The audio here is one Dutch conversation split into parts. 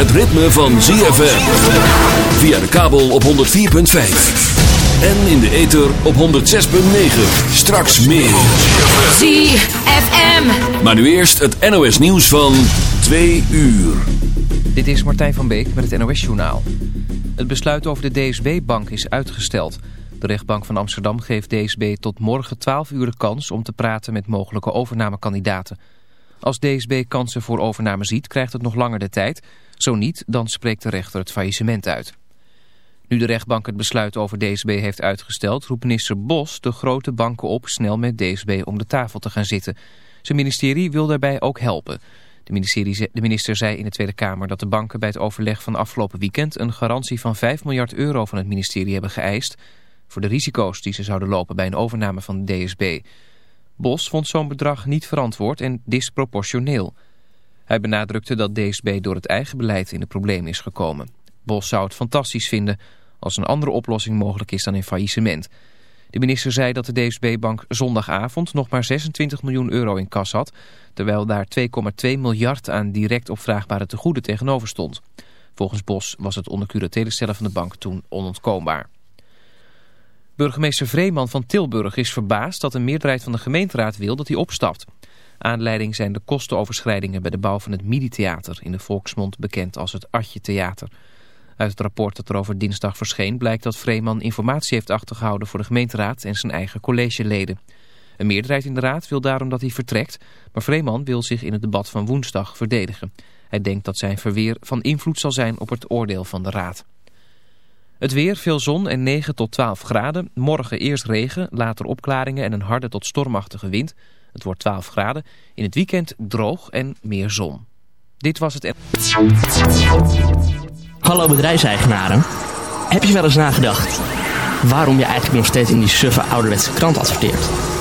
het ritme van ZFM. Via de kabel op 104.5. En in de ether op 106.9. Straks meer. ZFM. Maar nu eerst het NOS nieuws van 2 uur. Dit is Martijn van Beek met het NOS-journaal. Het besluit over de DSB-bank is uitgesteld. De rechtbank van Amsterdam geeft DSB tot morgen 12 uur de kans om te praten met mogelijke overnamekandidaten. Als DSB kansen voor overname ziet, krijgt het nog langer de tijd. Zo niet, dan spreekt de rechter het faillissement uit. Nu de rechtbank het besluit over DSB heeft uitgesteld... roept minister Bos de grote banken op snel met DSB om de tafel te gaan zitten. Zijn ministerie wil daarbij ook helpen. De, minister zei in de Tweede Kamer dat de banken bij het overleg van afgelopen weekend... een garantie van 5 miljard euro van het ministerie hebben geëist... voor de risico's die ze zouden lopen bij een overname van DSB... Bos vond zo'n bedrag niet verantwoord en disproportioneel. Hij benadrukte dat DSB door het eigen beleid in de problemen is gekomen. Bos zou het fantastisch vinden als een andere oplossing mogelijk is dan een faillissement. De minister zei dat de DSB-bank zondagavond nog maar 26 miljoen euro in kas had... terwijl daar 2,2 miljard aan direct opvraagbare tegoeden tegenover stond. Volgens Bos was het onder curatele stellen van de bank toen onontkoombaar. Burgemeester Vreeman van Tilburg is verbaasd dat een meerderheid van de gemeenteraad wil dat hij opstapt. Aanleiding zijn de kostenoverschrijdingen bij de bouw van het Midi-theater, in de volksmond bekend als het Atje Theater. Uit het rapport dat er over dinsdag verscheen blijkt dat Vreeman informatie heeft achtergehouden voor de gemeenteraad en zijn eigen collegeleden. Een meerderheid in de raad wil daarom dat hij vertrekt, maar Vreeman wil zich in het debat van woensdag verdedigen. Hij denkt dat zijn verweer van invloed zal zijn op het oordeel van de raad. Het weer, veel zon en 9 tot 12 graden. Morgen eerst regen, later opklaringen en een harde tot stormachtige wind. Het wordt 12 graden. In het weekend droog en meer zon. Dit was het... Hallo bedrijfseigenaren. Heb je wel eens nagedacht waarom je eigenlijk nog steeds in die suffe ouderwetse krant adverteert?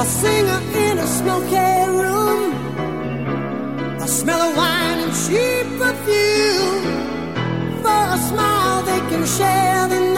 A singer in a smoky room. A smell of wine and cheap perfume. For a smile they can share the night.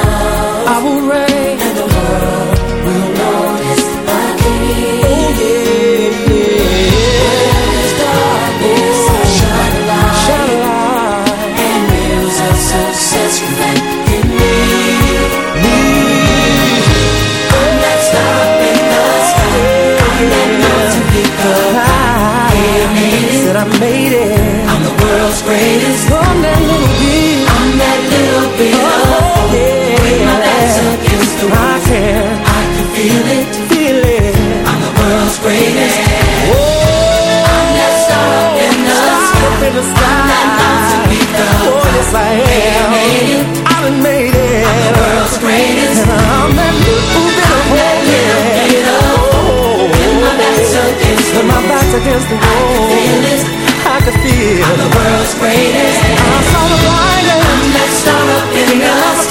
I made it. I'm the world's greatest. I'm that little bit. I'm that little bit of hope. Yeah, when my back's against the wall, I can. I can feel it. Feel it. I'm the world's greatest. Oh, I'm that star up in the sky. Up in the sky. I'm that mountain peak up Oh, yes I am. I made it. I made it. I'm the world's greatest. And I'm that little bit of hope. The when my back's against the wall. I can feel I'm the world's greatest. I saw the light I'm that star up in the sky.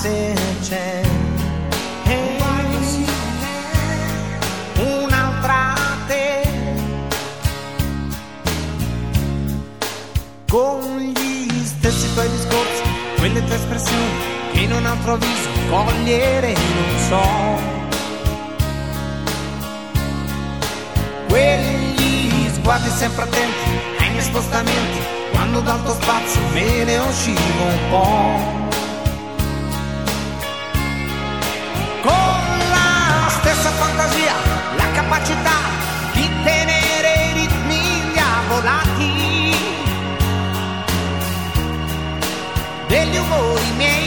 passing chance. Hey, un'altra te con gli stessi tuoi discorsi, quelle tue espressioni che in un cogliere non so. Quegli sguardi sempre attenti ai miei spostamenti, quando dal tuo spazio me ne uscivo un po'. capacità di tenere i ritmi indiavolati degli umori miei.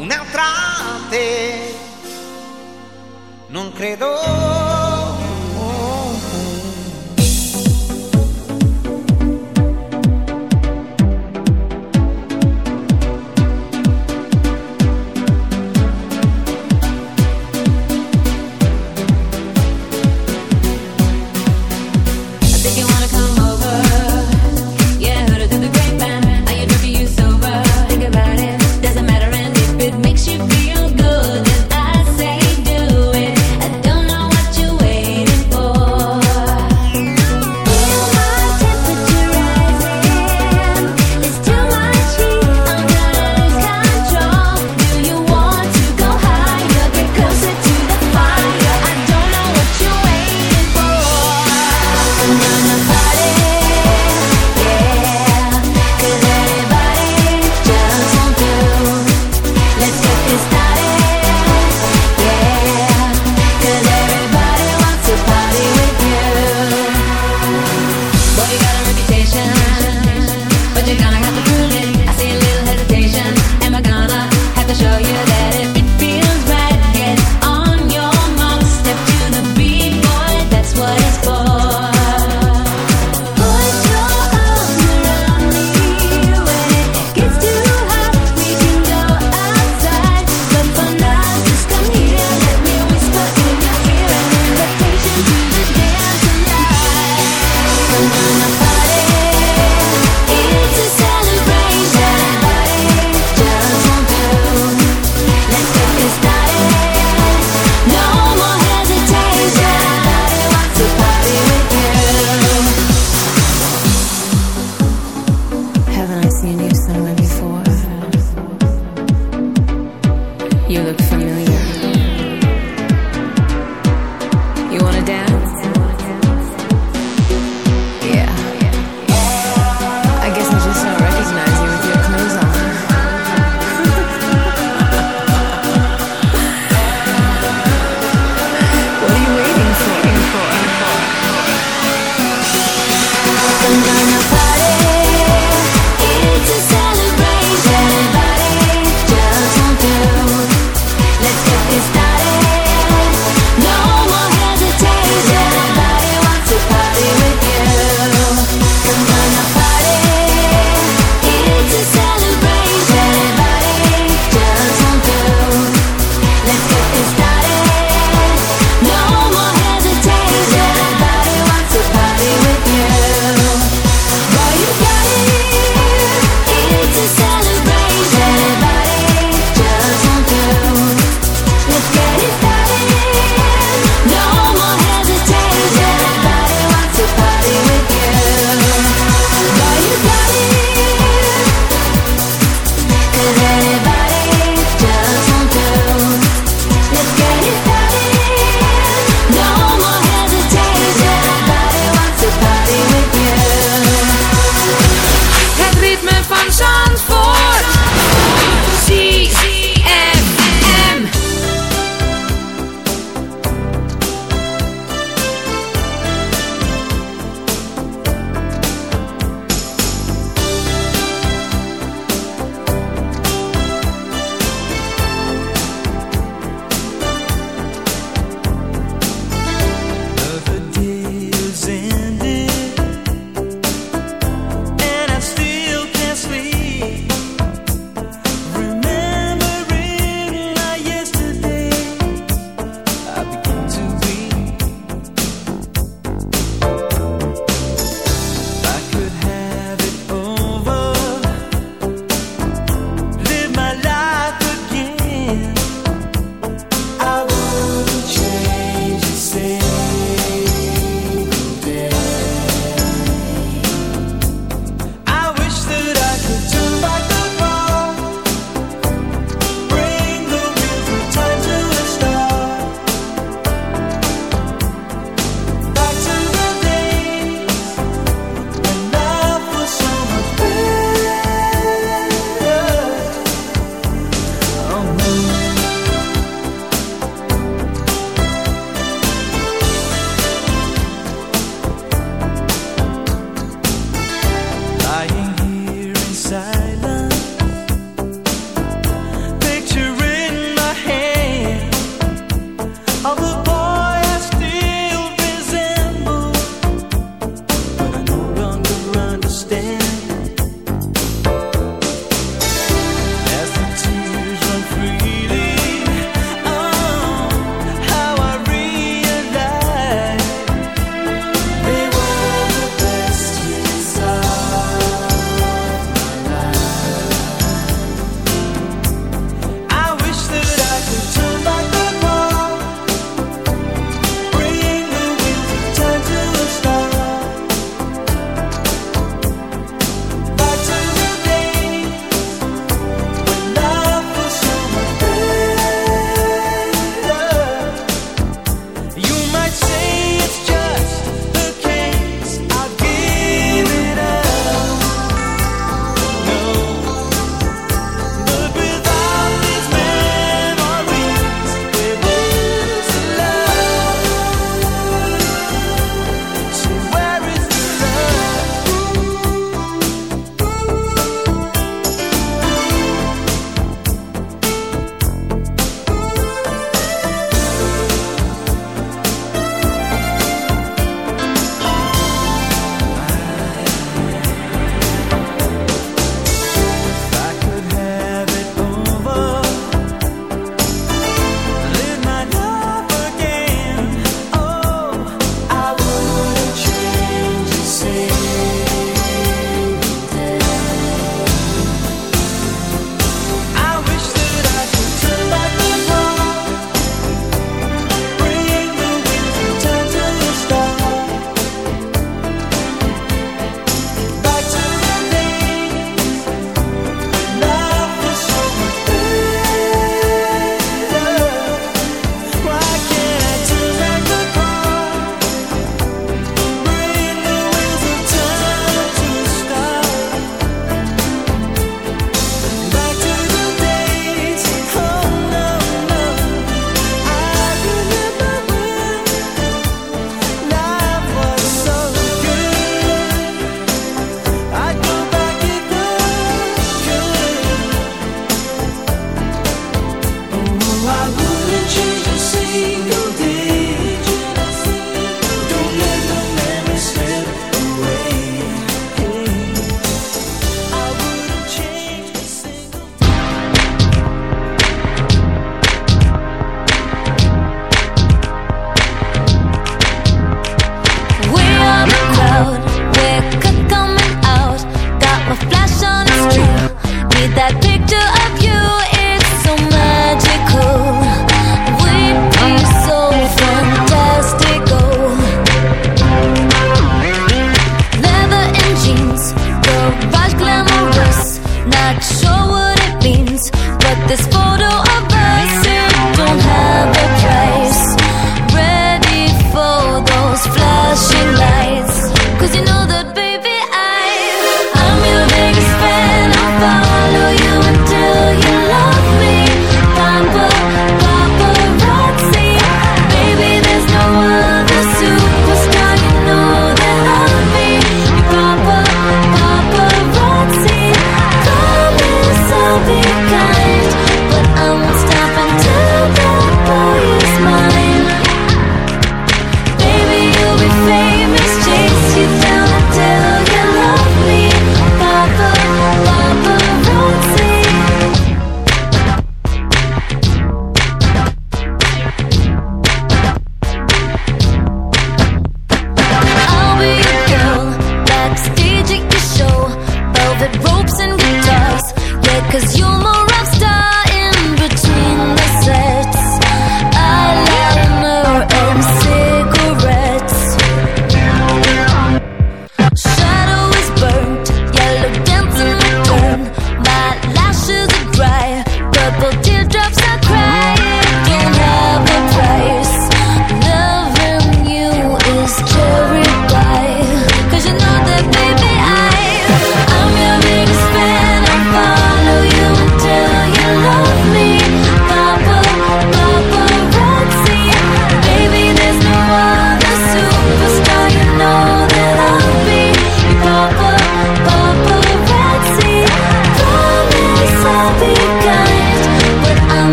un'altra te non credo